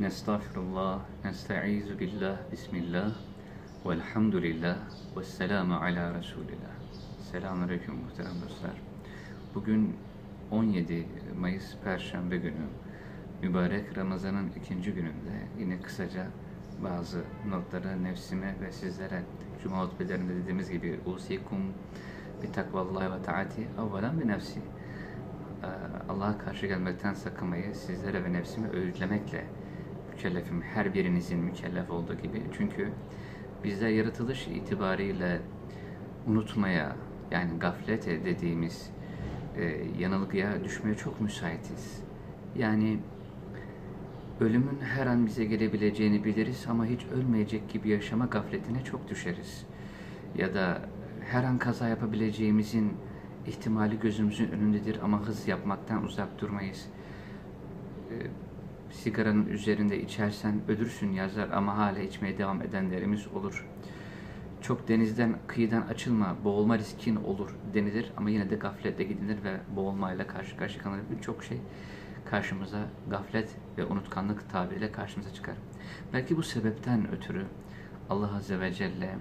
Nestağfirullah, nesta'izu billah, bismillah, velhamdülillah, ve selamu ala Resulillah. Selamünaleyküm muhterem dostlar. Bugün 17 Mayıs Perşembe günü, mübarek Ramazan'ın ikinci gününde yine kısaca bazı notları nefsime ve sizlere Cuma hutbelerinde dediğimiz gibi usikum bi takvallahi ve taati evvelen bi nefsi Ee, Allah'a karşı gelmekten sakınmayı sizlere ve nefsimi öğütlemekle mükellefim. Her birinizin mükellef olduğu gibi. Çünkü bizler yaratılış itibariyle unutmaya yani gaflete dediğimiz e, yanılgıya düşmeye çok müsaitiz. Yani ölümün her an bize gelebileceğini biliriz ama hiç ölmeyecek gibi yaşama gafletine çok düşeriz. Ya da her an kaza yapabileceğimizin ihtimali gözümüzün önündedir ama hız yapmaktan uzak durmayız. E, sigaranın üzerinde içersen ölürsün yazar ama hala içmeye devam edenlerimiz olur. Çok denizden, kıyıdan açılma, boğulma riskin olur denilir ama yine de gafletle gidilir ve boğulmayla karşı karşıya kalınır. Birçok şey karşımıza gaflet ve unutkanlık tabiriyle karşımıza çıkar. Belki bu sebepten ötürü Allah Azze ve Celle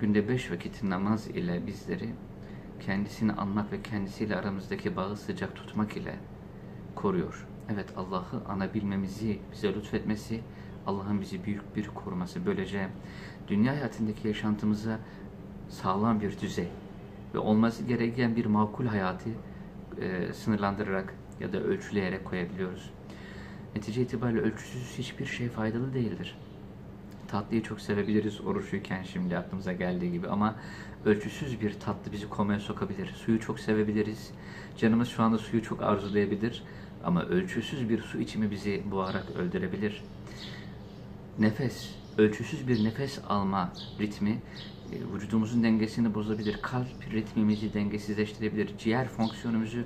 günde beş vakit namaz ile bizleri kendisini anmak ve kendisiyle aramızdaki bağı sıcak tutmak ile koruyor. Evet Allah'ı anabilmemizi bize lütfetmesi, Allah'ın bizi büyük bir koruması. Böylece dünya hayatındaki yaşantımıza sağlam bir düzey ve olması gereken bir makul hayatı e, sınırlandırarak ya da ölçüleyerek koyabiliyoruz. Netice itibariyle ölçüsüz hiçbir şey faydalı değildir. Tatlıyı çok sevebiliriz oruçluyken şimdi aklımıza geldiği gibi ama ölçüsüz bir tatlı bizi komaya sokabilir. Suyu çok sevebiliriz. Canımız şu anda suyu çok arzulayabilir ama ölçüsüz bir su içimi bizi boğarak öldürebilir. Nefes, ölçüsüz bir nefes alma ritmi e, vücudumuzun dengesini bozabilir. Kalp ritmimizi dengesizleştirebilir. Ciğer fonksiyonumuzu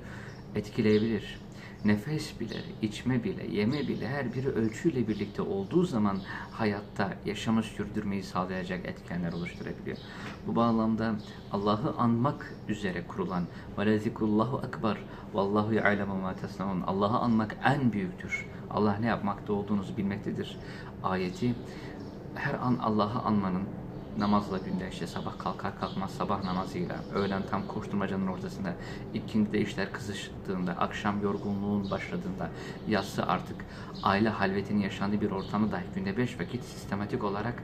etkileyebilir nefes bile, içme bile, yeme bile her biri ölçüyle birlikte olduğu zaman hayatta yaşamı sürdürmeyi sağlayacak etkenler oluşturabiliyor. Bu bağlamda Allah'ı anmak üzere kurulan velezikullahu akbar vallahu ya'lemu ma tasnaun Allah'ı anmak en büyüktür. Allah ne yapmakta olduğunuzu bilmektedir. Ayeti her an Allah'ı anmanın namazla işte sabah kalkar kalkmaz sabah namazıyla, öğlen tam koşturmacanın ortasında, ikindi de işler kızıştığında, akşam yorgunluğun başladığında, yatsı artık aile halvetinin yaşandığı bir ortamda dahi günde beş vakit sistematik olarak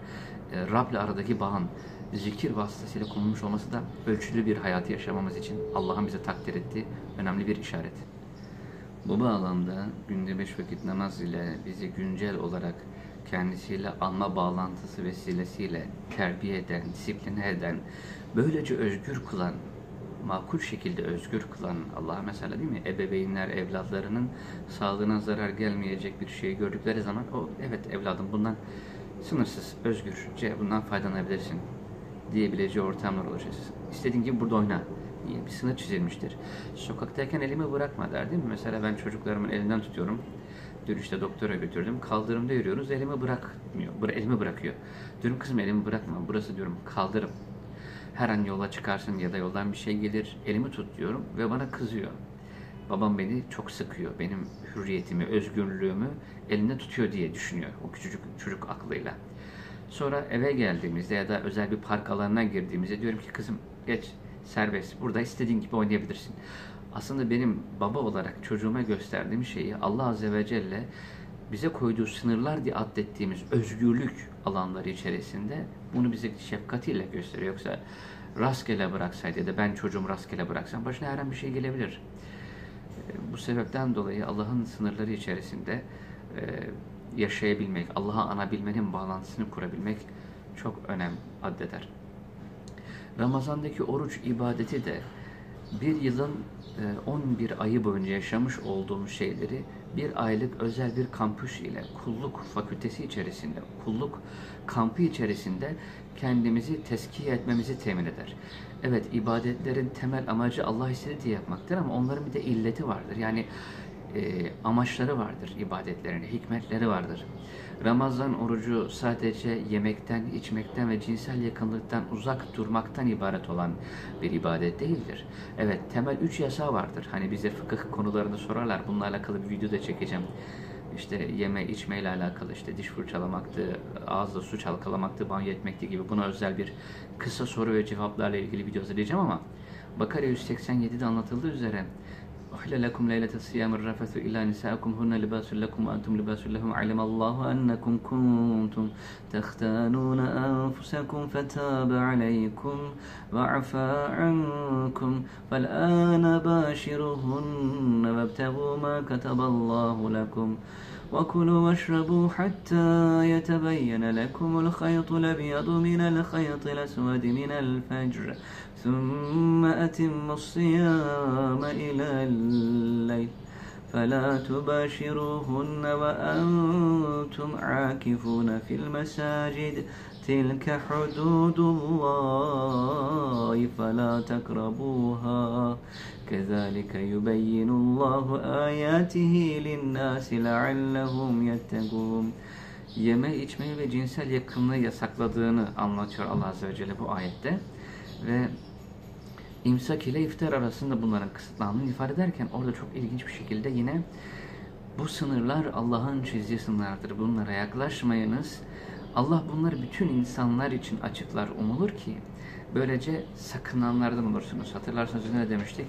e, Rab'le aradaki bağın zikir vasıtasıyla konulmuş olması da ölçülü bir hayatı yaşamamız için Allah'ın bize takdir ettiği önemli bir işaret. Bu bağlamda günde beş vakit namaz ile bizi güncel olarak kendisiyle alma bağlantısı vesilesiyle terbiye eden, disipline eden, böylece özgür kılan, makul şekilde özgür kılan Allah mesela değil mi? Ebeveynler evlatlarının sağlığına zarar gelmeyecek bir şeyi gördükleri zaman o evet evladım bundan sınırsız, özgürce bundan faydalanabilirsin diyebileceği ortamlar olacak. İstediğin gibi burada oyna diye bir sınır çizilmiştir. Sokaktayken elimi bırakma der değil mi? Mesela ben çocuklarımın elinden tutuyorum İşte doktora götürdüm. Kaldırımda yürüyoruz. Elimi bırakmıyor. Bıra elimi bırakıyor. Diyorum kızım elimi bırakma. Burası diyorum kaldırım. Her an yola çıkarsın ya da yoldan bir şey gelir. Elimi tut diyorum ve bana kızıyor. Babam beni çok sıkıyor. Benim hürriyetimi, özgürlüğümü elinde tutuyor diye düşünüyor. O küçücük çocuk aklıyla. Sonra eve geldiğimizde ya da özel bir park alanına girdiğimizde diyorum ki kızım geç serbest. Burada istediğin gibi oynayabilirsin aslında benim baba olarak çocuğuma gösterdiğim şeyi Allah Azze ve Celle bize koyduğu sınırlar diye adettiğimiz özgürlük alanları içerisinde bunu bize şefkatiyle gösteriyor. Yoksa rastgele bıraksaydı ya da ben çocuğumu rastgele bıraksam başına her an bir şey gelebilir. Bu sebepten dolayı Allah'ın sınırları içerisinde yaşayabilmek, Allah'a anabilmenin bağlantısını kurabilmek çok önem addeder. Ramazandaki oruç ibadeti de bir yılın 11 e, ayı boyunca yaşamış olduğum şeyleri bir aylık özel bir kampüs ile kulluk fakültesi içerisinde, kulluk kampı içerisinde kendimizi teskiye etmemizi temin eder. Evet ibadetlerin temel amacı Allah istedi diye yapmaktır ama onların bir de illeti vardır. Yani e, amaçları vardır ibadetlerine, hikmetleri vardır. Ramazan orucu sadece yemekten, içmekten ve cinsel yakınlıktan uzak durmaktan ibaret olan bir ibadet değildir. Evet temel üç yasa vardır. Hani bize fıkıh konularını sorarlar. Bununla alakalı bir video da çekeceğim. işte yeme içme ile alakalı işte diş fırçalamaktı, ağızda su çalkalamaktı, banyo etmekti gibi buna özel bir kısa soru ve cevaplarla ilgili video hazırlayacağım ama Bakara 187'de anlatıldığı üzere أحل لكم ليلة الصيام الرفث إلى نسائكم. هن لباس لكم وأنتم لباس لهم. علم الله أنكم كنتم تختانون أنفسكم فتاب عليكم وعفى عنكم. فالآن باشرهن وابتغوا ما كتب الله لكم. وكلوا واشربوا حتى يتبين لكم الخيط الأبيض من الخيط الأسود من الفجر ثم أتموا الصيام إلى الليل. فلا تباشروهن وأنتم عاكفون في المساجد. تلك حدود الله فلا تقربوها. كذلك يبين الله آياته للناس لعلهم يتقون Yeme, içmeyi ve cinsel yakınlığı yasakladığını anlatıyor Allah Azze ve Celle bu ayette. Ve imsak ile iftar arasında bunların kısıtlandığını ifade ederken orada çok ilginç bir şekilde yine bu sınırlar Allah'ın çizdiği sınırlardır. Bunlara yaklaşmayınız. Allah bunları bütün insanlar için açıklar umulur ki böylece sakınanlardan olursunuz. Hatırlarsanız ne demiştik?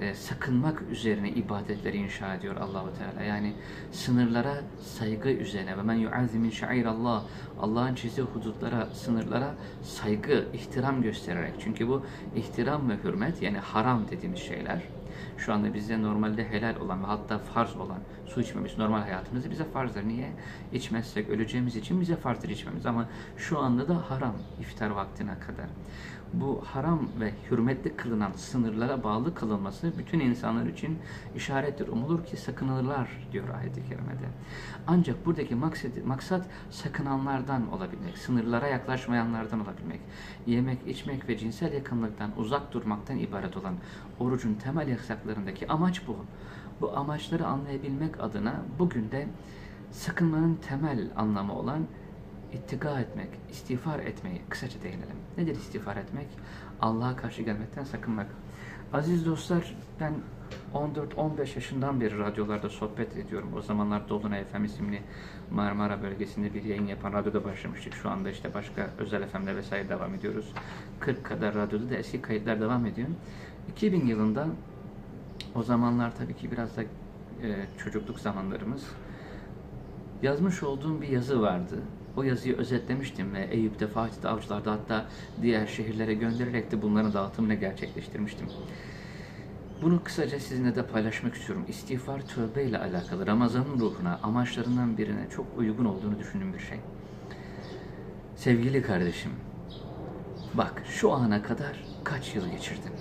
Ee, sakınmak üzerine ibadetleri inşa ediyor Allahu Teala. Yani sınırlara saygı üzerine ve men yuazzimin şairallah Allah'ın çizdiği hudutlara, sınırlara saygı, ihtiram göstererek. Çünkü bu ihtiram ve hürmet yani haram dediğimiz şeyler şu anda bize normalde helal olan ve hatta farz olan su içmemiz normal hayatımızda bize farzdır. Niye? İçmezsek öleceğimiz için bize farzdır içmemiz. Ama şu anda da haram iftar vaktine kadar. Bu haram ve hürmetli kılınan sınırlara bağlı kılınması bütün insanlar için işarettir. Umulur ki sakınırlar diyor ayet-i kerimede. Ancak buradaki maksat, maksat sakınanlardan olabilmek, sınırlara yaklaşmayanlardan olabilmek, yemek, içmek ve cinsel yakınlıktan uzak durmaktan ibaret olan orucun temel yasaklarındaki amaç bu. Bu amaçları anlayabilmek adına bugün de sakınmanın temel anlamı olan ittika etmek, istiğfar etmeyi kısaca değinelim. Nedir istiğfar etmek? Allah'a karşı gelmekten sakınmak. Aziz dostlar, ben 14-15 yaşından beri radyolarda sohbet ediyorum. O zamanlar Dolunay FM isimli Marmara bölgesinde bir yayın yapan radyoda başlamıştık. Şu anda işte başka özel FM'de vesaire devam ediyoruz. 40 kadar radyoda da eski kayıtlar devam ediyor. 2000 yılında o zamanlar tabii ki biraz da e, çocukluk zamanlarımız yazmış olduğum bir yazı vardı. O yazıyı özetlemiştim ve Eyüp'te, Fatih'te, Avcılar'da hatta diğer şehirlere göndererek de bunların dağıtımını gerçekleştirmiştim. Bunu kısaca sizinle de paylaşmak istiyorum. İstiğfar tövbe ile alakalı Ramazan'ın ruhuna, amaçlarından birine çok uygun olduğunu düşündüğüm bir şey. Sevgili kardeşim, bak şu ana kadar kaç yıl geçirdin?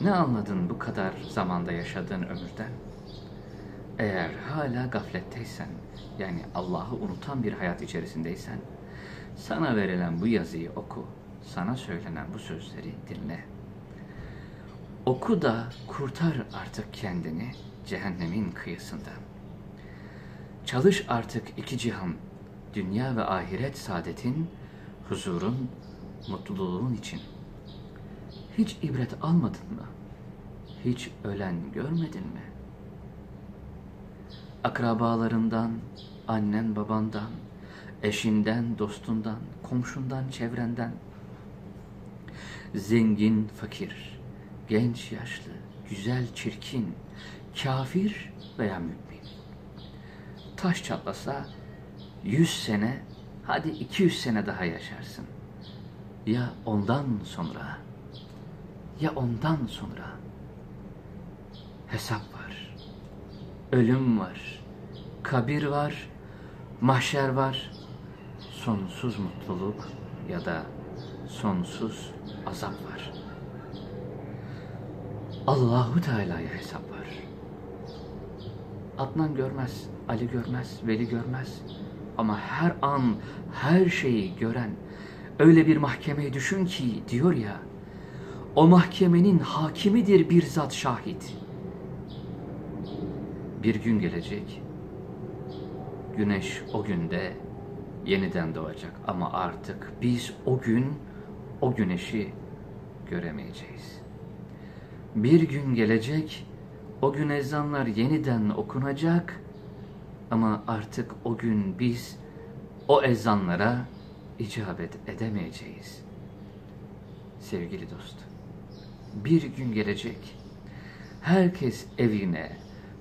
Ne anladın bu kadar zamanda yaşadığın ömürden? Eğer hala gafletteysen, yani Allah'ı unutan bir hayat içerisindeysen, sana verilen bu yazıyı oku, sana söylenen bu sözleri dinle. Oku da kurtar artık kendini cehennemin kıyısında. Çalış artık iki cihan, dünya ve ahiret saadetin, huzurun, mutluluğun için. Hiç ibret almadın mı? Hiç ölen görmedin mi? Akrabalarından, annen babandan, eşinden, dostundan, komşundan, çevrenden, zengin, fakir, genç, yaşlı, güzel, çirkin, kafir veya mümin. Taş çatlasa 100 sene, hadi 200 sene daha yaşarsın. Ya ondan sonra, ya ondan sonra hesap var, ölüm var, kabir var, mahşer var, sonsuz mutluluk ya da sonsuz azap var. Allahu Teala'ya hesap var. Adnan görmez, Ali görmez, Veli görmez. Ama her an her şeyi gören öyle bir mahkemeyi düşün ki diyor ya o mahkemenin hakimidir bir zat şahit. Bir gün gelecek güneş o günde yeniden doğacak ama artık biz o gün o güneşi göremeyeceğiz. Bir gün gelecek, o gün ezanlar yeniden okunacak Ama artık o gün biz o ezanlara icabet edemeyeceğiz. Sevgili dost, bir gün gelecek, herkes evine,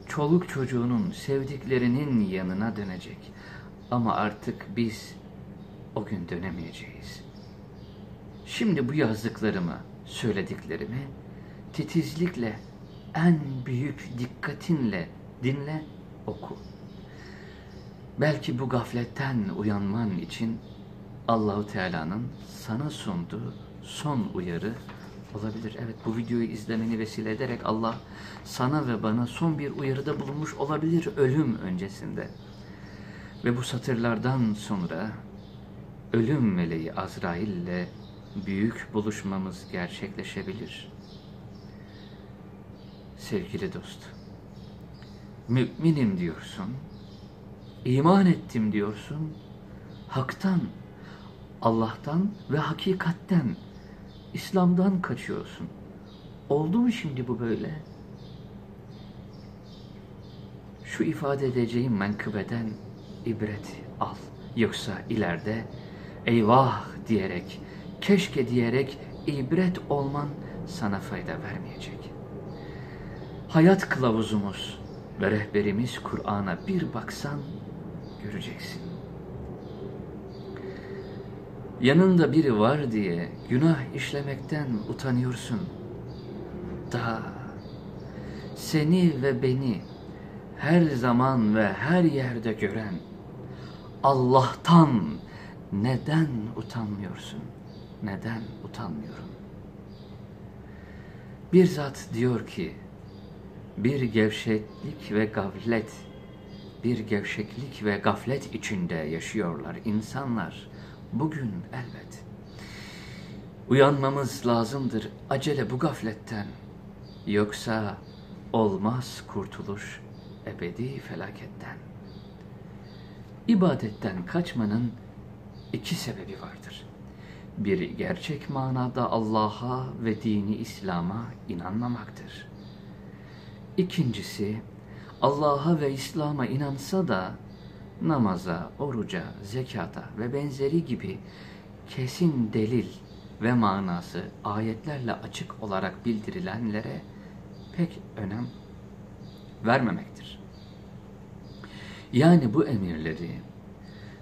çoluk çocuğunun, sevdiklerinin yanına dönecek. Ama artık biz o gün dönemeyeceğiz. Şimdi bu yazdıklarımı, söylediklerimi titizlikle, en büyük dikkatinle dinle, oku. Belki bu gafletten uyanman için Allahu Teala'nın sana sunduğu son uyarı olabilir. Evet bu videoyu izlemeni vesile ederek Allah sana ve bana son bir uyarıda bulunmuş olabilir ölüm öncesinde. Ve bu satırlardan sonra ölüm meleği Azrail ile büyük buluşmamız gerçekleşebilir. Sevgili dost, müminim diyorsun, iman ettim diyorsun, haktan, Allah'tan ve hakikatten, İslam'dan kaçıyorsun. Oldu mu şimdi bu böyle? Şu ifade edeceğim menkıbeden ibret al. Yoksa ileride eyvah diyerek, keşke diyerek ibret olman sana fayda vermeyecek. Hayat kılavuzumuz ve rehberimiz Kur'an'a bir baksan göreceksin. Yanında biri var diye günah işlemekten utanıyorsun. Da seni ve beni her zaman ve her yerde gören Allah'tan neden utanmıyorsun? Neden utanmıyorum? Bir zat diyor ki, bir gevşeklik ve gaflet, bir gevşeklik ve gaflet içinde yaşıyorlar insanlar. Bugün elbet. Uyanmamız lazımdır acele bu gafletten. Yoksa olmaz kurtuluş ebedi felaketten. İbadetten kaçmanın iki sebebi vardır. Biri gerçek manada Allah'a ve dini İslam'a inanmamaktır. İkincisi Allah'a ve İslam'a inansa da namaza, oruca, zekata ve benzeri gibi kesin delil ve manası ayetlerle açık olarak bildirilenlere pek önem vermemektir. Yani bu emirleri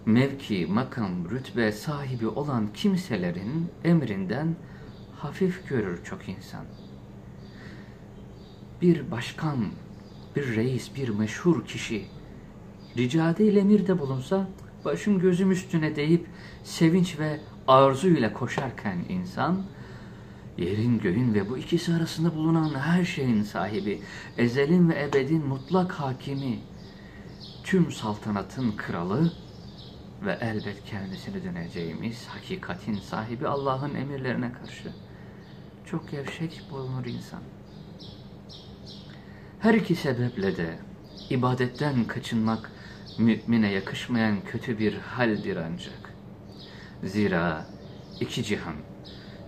mevki, makam, rütbe sahibi olan kimselerin emrinden hafif görür çok insan. Bir başkan, bir reis, bir meşhur kişi ricade ile emirde bulunsa başım gözüm üstüne deyip sevinç ve arzu ile koşarken insan yerin göğün ve bu ikisi arasında bulunan her şeyin sahibi, ezelin ve ebedin mutlak hakimi, tüm saltanatın kralı ve elbet kendisine döneceğimiz hakikatin sahibi Allah'ın emirlerine karşı çok gevşek bulunur insan. Her iki sebeple de ibadetten kaçınmak mümine yakışmayan kötü bir haldir ancak. Zira iki cihan,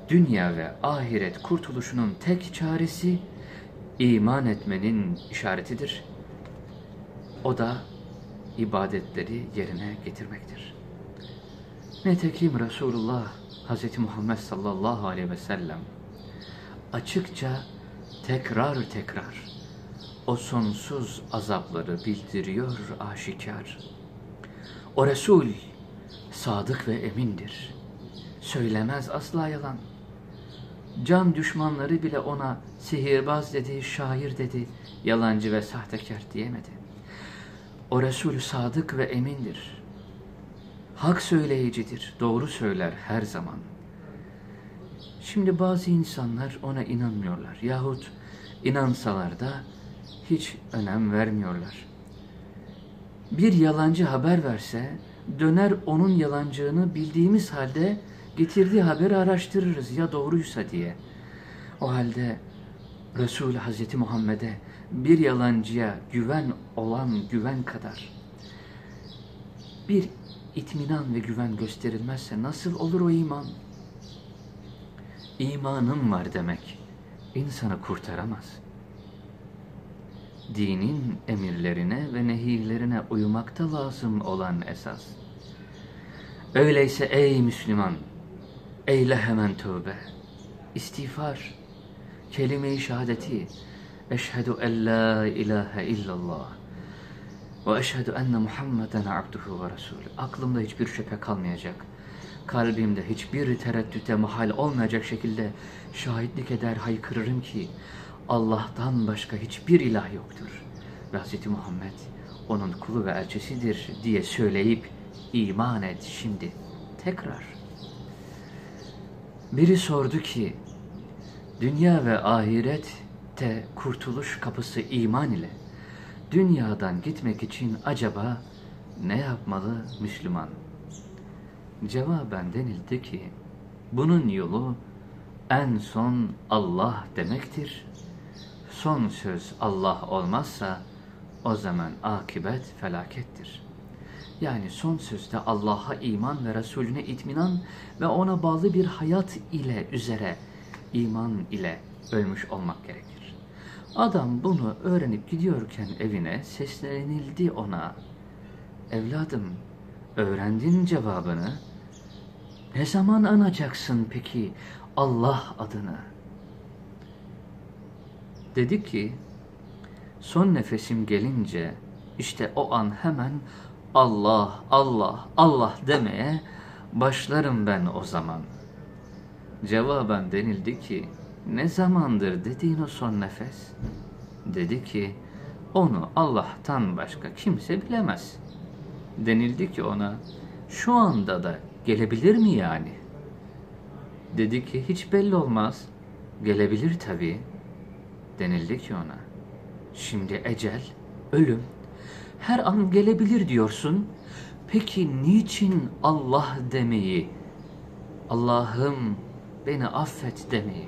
dünya ve ahiret kurtuluşunun tek çaresi iman etmenin işaretidir. O da ibadetleri yerine getirmektir. Netekim Resulullah Hz. Muhammed sallallahu aleyhi ve sellem açıkça tekrar tekrar o sonsuz azapları bildiriyor aşikar. O Resul sadık ve emindir. Söylemez asla yalan. Can düşmanları bile ona sihirbaz dedi, şair dedi, yalancı ve sahtekar diyemedi. O Resul sadık ve emindir. Hak söyleyicidir, doğru söyler her zaman. Şimdi bazı insanlar ona inanmıyorlar yahut inansalar da hiç önem vermiyorlar. Bir yalancı haber verse döner onun yalancığını bildiğimiz halde getirdiği haberi araştırırız ya doğruysa diye. O halde Resul Hazreti Muhammed'e bir yalancıya güven olan güven kadar bir itminan ve güven gösterilmezse nasıl olur o iman? İmanım var demek insanı kurtaramaz. Dinin emirlerine ve nehirlerine uymakta lazım olan esas. Öyleyse ey Müslüman, eyle hemen tövbe, istiğfar, kelime-i şehadeti, eşhedü en la ilahe illallah ve eşhedü enne Muhammeden abduhu ve resulü. Aklımda hiçbir şüphe kalmayacak. Kalbimde hiçbir tereddüte mahal olmayacak şekilde şahitlik eder haykırırım ki Allah'tan başka hiçbir ilah yoktur. Ve Hz. Muhammed onun kulu ve elçisidir diye söyleyip iman et şimdi. Tekrar. Biri sordu ki dünya ve ahirette kurtuluş kapısı iman ile dünyadan gitmek için acaba ne yapmalı Müslüman? Cevaben denildi ki bunun yolu en son Allah demektir. Son söz Allah olmazsa o zaman akibet felakettir. Yani son sözde Allah'a iman ve Resulüne itminan ve ona bağlı bir hayat ile üzere iman ile ölmüş olmak gerekir. Adam bunu öğrenip gidiyorken evine seslenildi ona. Evladım öğrendin cevabını. Ne zaman anacaksın peki Allah adını? Dedi ki son nefesim gelince işte o an hemen Allah, Allah, Allah demeye başlarım ben o zaman. Cevaben denildi ki ne zamandır dediğin o son nefes? Dedi ki onu Allah'tan başka kimse bilemez. Denildi ki ona şu anda da gelebilir mi yani? Dedi ki hiç belli olmaz. Gelebilir tabii. Denildi ki ona şimdi ecel, ölüm her an gelebilir diyorsun. Peki niçin Allah demeyi, Allah'ım beni affet demeyi,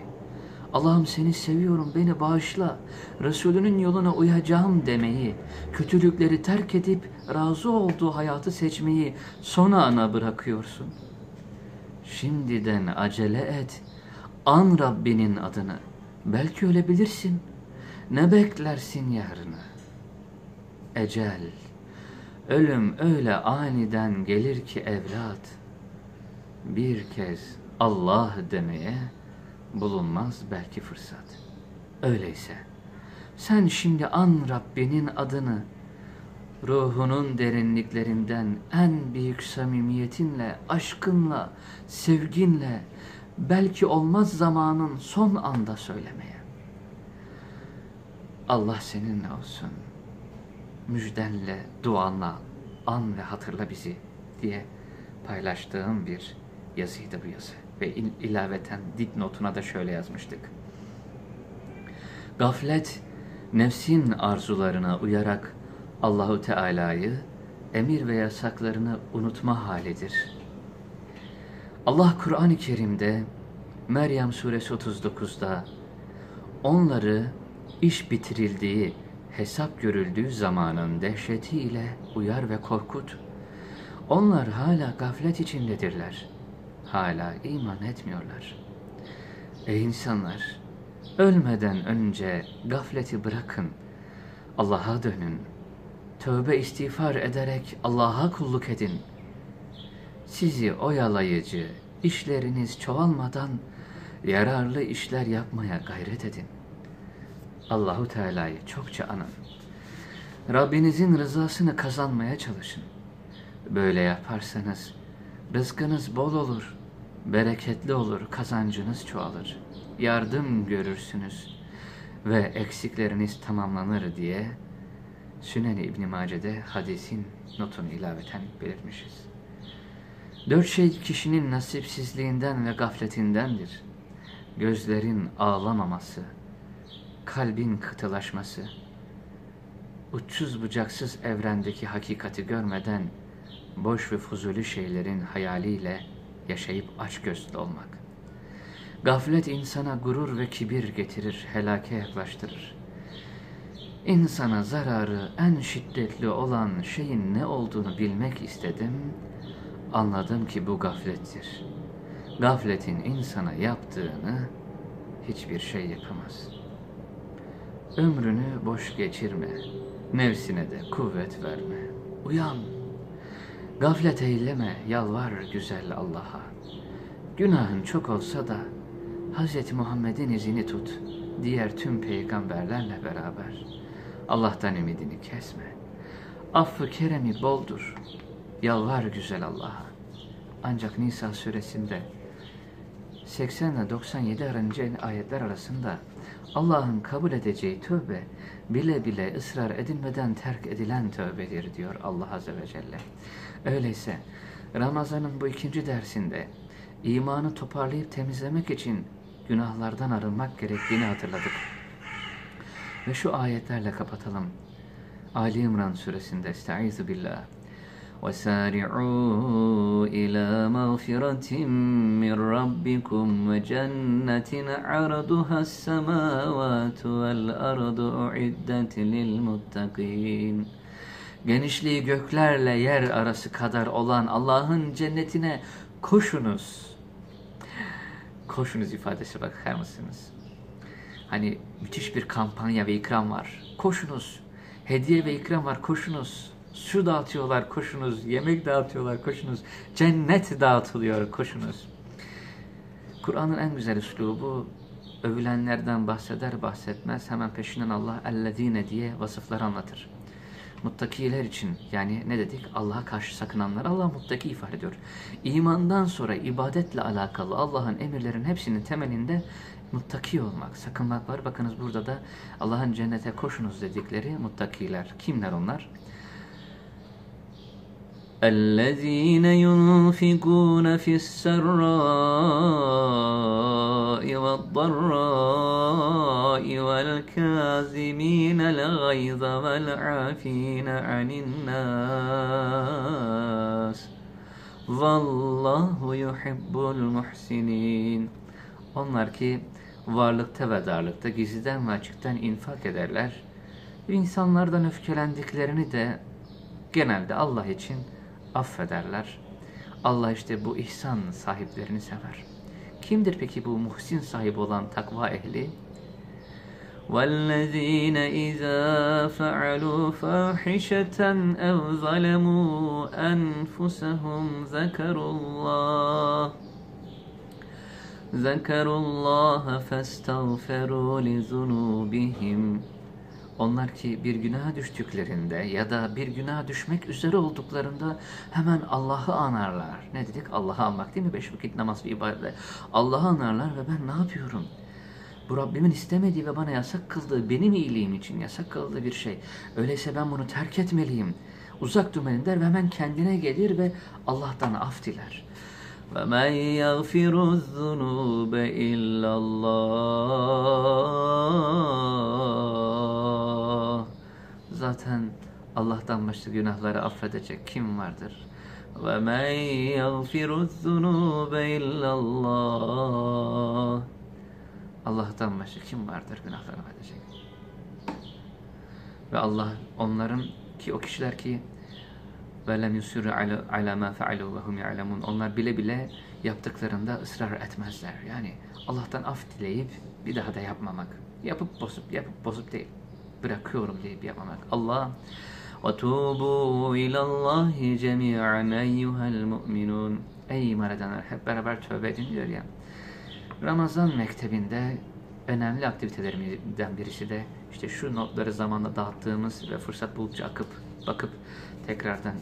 Allah'ım seni seviyorum beni bağışla, Resulünün yoluna uyacağım demeyi, kötülükleri terk edip razı olduğu hayatı seçmeyi son ana bırakıyorsun. Şimdiden acele et, an Rabbinin adını, belki ölebilirsin, ne beklersin yarını? Ecel, ölüm öyle aniden gelir ki evlat, bir kez Allah demeye, bulunmaz belki fırsat. Öyleyse sen şimdi an Rabbinin adını ruhunun derinliklerinden en büyük samimiyetinle, aşkınla, sevginle belki olmaz zamanın son anda söylemeye. Allah seninle olsun. Müjdenle, duanla an ve hatırla bizi diye paylaştığım bir yazıydı bu yazı ve il ilaveten dipnotuna da şöyle yazmıştık. Gaflet, nefsin arzularına uyarak Allahu Teala'yı, emir ve yasaklarını unutma halidir. Allah Kur'an-ı Kerim'de Meryem suresi 39'da onları iş bitirildiği, hesap görüldüğü zamanın dehşetiyle uyar ve korkut. Onlar hala gaflet içindedirler hala iman etmiyorlar. Ey insanlar! Ölmeden önce gafleti bırakın. Allah'a dönün. Tövbe istiğfar ederek Allah'a kulluk edin. Sizi oyalayıcı, işleriniz çoğalmadan yararlı işler yapmaya gayret edin. Allahu Teala'yı çokça anın. Rabbinizin rızasını kazanmaya çalışın. Böyle yaparsanız rızkınız bol olur bereketli olur, kazancınız çoğalır, yardım görürsünüz ve eksikleriniz tamamlanır diye Sünen-i İbn Mace'de hadisin notunu ilaveten belirtmişiz. Dört şey kişinin nasipsizliğinden ve gafletindendir. Gözlerin ağlamaması, kalbin kıtılaşması, uçsuz bucaksız evrendeki hakikati görmeden boş ve fuzuli şeylerin hayaliyle yaşayıp açgözlü olmak. Gaflet insana gurur ve kibir getirir, helake yaklaştırır. İnsana zararı en şiddetli olan şeyin ne olduğunu bilmek istedim, anladım ki bu gaflettir. Gafletin insana yaptığını hiçbir şey yapamaz. Ömrünü boş geçirme. Nefsine de kuvvet verme. Uyan. Gaflet eyleme, yalvar güzel Allah'a. Günahın çok olsa da Hz. Muhammed'in izini tut. Diğer tüm peygamberlerle beraber. Allah'tan ümidini kesme. Affı keremi boldur. Yalvar güzel Allah'a. Ancak Nisa suresinde 80 ile 97 arınca ayetler arasında Allah'ın kabul edeceği tövbe bile bile ısrar edilmeden terk edilen tövbedir diyor Allah Azze ve Celle. Öyleyse Ramazan'ın bu ikinci dersinde imanı toparlayıp temizlemek için günahlardan arınmak gerektiğini hatırladık. Ve şu ayetlerle kapatalım. Ali İmran suresinde Estaizu billah. وسارعوا إلى مغفرة من ربكم وجنة عرضها السماوات والأرض أعدت للمتقين Genişliği göklerle yer arası kadar olan Allah'ın cennetine koşunuz. Koşunuz ifadesi bakar mısınız? Hani müthiş bir kampanya ve ikram var. Koşunuz. Hediye ve ikram var. Koşunuz. Su dağıtıyorlar koşunuz, yemek dağıtıyorlar koşunuz, cennet dağıtılıyor koşunuz. Kur'an'ın en güzel üslubu övülenlerden bahseder bahsetmez hemen peşinden Allah ellezine diye vasıflar anlatır. Muttakiler için yani ne dedik? Allah'a karşı sakınanlar Allah muttaki ifade ediyor. İmandan sonra ibadetle alakalı Allah'ın emirlerin hepsinin temelinde muttaki olmak, sakınmak var. Bakınız burada da Allah'ın cennete koşunuz dedikleri muttakiler. Kimler onlar? الذين ينفقون في السراء والضراء والكاظمين الغيظ والعافين عن الناس Vallahu yuhibbul muhsinin. Onlar ki varlıkta ve darlıkta gizliden ve açıktan infak ederler. İnsanlardan öfkelendiklerini de genelde Allah için affederler. Allah işte bu ihsan sahiplerini sever. Kimdir peki bu muhsin sahibi olan takva ehli? وَالَّذ۪ينَ اِذَا فَعَلُوا فَاحِشَةً اَوْ ظَلَمُوا أَنفُسَهُمْ ذَكَرُوا اللّٰهِ ذَكَرُوا اللّٰهَ فَاسْتَغْفَرُوا لِذُنُوبِهِمْ onlar ki bir günaha düştüklerinde ya da bir günaha düşmek üzere olduklarında hemen Allah'ı anarlar. Ne dedik? Allah'ı anmak değil mi? Beş vakit namaz ve ibadetle. Allah'ı anarlar ve ben ne yapıyorum? Bu Rabbimin istemediği ve bana yasak kıldığı, benim iyiliğim için yasak kıldığı bir şey. Öyleyse ben bunu terk etmeliyim. Uzak durmalıyım der ve hemen kendine gelir ve Allah'tan af diler. وَمَنْ يَغْفِرُ الذُّنُوبَ إِلَّا اللّٰهِ Zaten Allah'tan başka günahları affedecek kim vardır? وَمَنْ يَغْفِرُ الذُّنُوبَ إِلَّا اللّٰهِ Allah'tan başka kim vardır günahları affedecek? Ve Allah onların ki o kişiler ki ve lem yusiru ala ma faalu ve hum ya'lemun. Onlar bile bile yaptıklarında ısrar etmezler. Yani Allah'tan af dileyip bir daha da yapmamak. Yapıp bozup, yapıp bozup değil. bırakıyorum deyip yapmamak. Allah ve tubu ilallahi cemi'an eyyuhel mu'minun. Ey iman edenler hep beraber tövbe edin diyor ya. Ramazan mektebinde önemli aktivitelerimizden birisi de işte şu notları zamanla dağıttığımız ve fırsat buldukça akıp bakıp tekrardan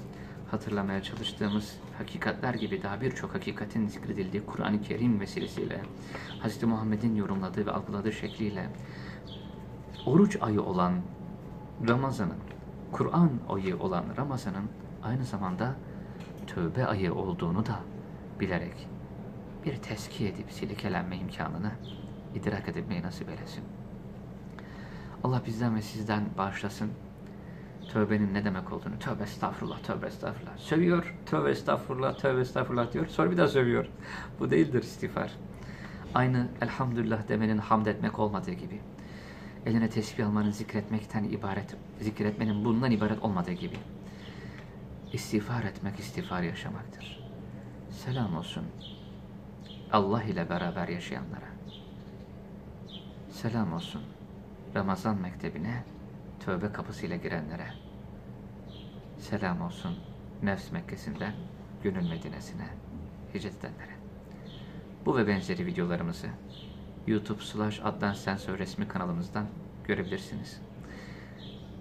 hatırlamaya çalıştığımız hakikatler gibi daha birçok hakikatin zikredildiği Kur'an-ı Kerim vesilesiyle Hz. Muhammed'in yorumladığı ve algıladığı şekliyle oruç ayı olan Ramazan'ın, Kur'an ayı olan Ramazan'ın aynı zamanda tövbe ayı olduğunu da bilerek bir teskiye edip silikelenme imkanını idrak edebilmeyi nasip eylesin. Allah bizden ve sizden bağışlasın tövbenin ne demek olduğunu. Tövbe estağfurullah, tövbe estağfurullah. Sövüyor, tövbe estağfurullah, tövbe estağfurullah diyor. Sonra bir daha sövüyor. Bu değildir istiğfar. Aynı elhamdülillah demenin hamd etmek olmadığı gibi. Eline tesbih almanın zikretmekten ibaret, zikretmenin bundan ibaret olmadığı gibi. İstiğfar etmek, istiğfar yaşamaktır. Selam olsun Allah ile beraber yaşayanlara. Selam olsun Ramazan mektebine tövbe kapısıyla girenlere selam olsun nefs Mekkesi'nden gönül Medine'sine hicret edenlere. Bu ve benzeri videolarımızı YouTube slash Adnan Sensör resmi kanalımızdan görebilirsiniz.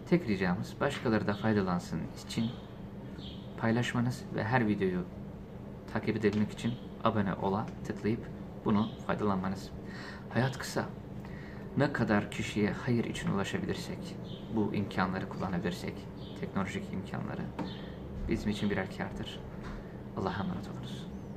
Tek ricamız başkaları da faydalansın için paylaşmanız ve her videoyu takip edebilmek için abone ola tıklayıp bunu faydalanmanız. Hayat kısa. Ne kadar kişiye hayır için ulaşabilirsek, bu imkanları kullanabilirsek, teknolojik imkanları bizim için birer kârdır. Allah'a emanet olunuz.